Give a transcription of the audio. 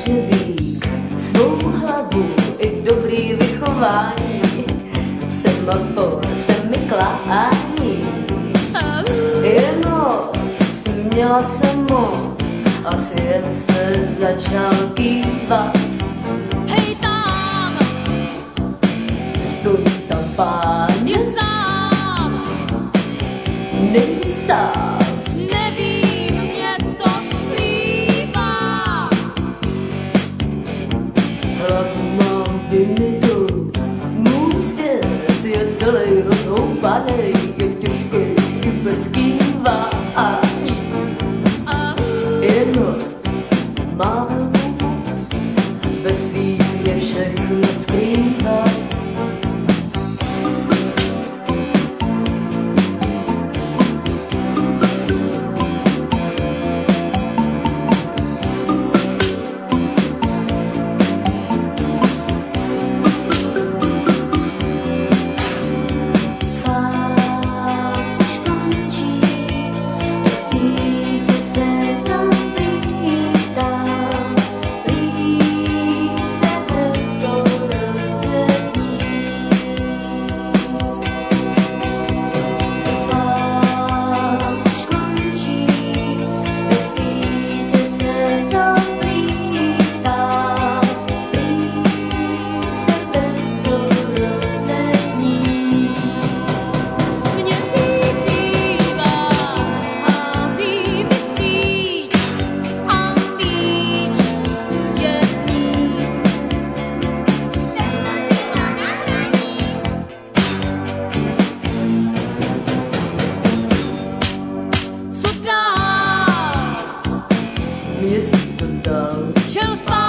hřebík svou hlavu i dobrý vychování. Semafor se mi klání. Je noc, měla jsem moc a svět se začal kývat. Hej tam, Stojí tam pán, je sám, není Yaratmam beni gör Muster diye çalıyor o Mir ist es das. Tschüss,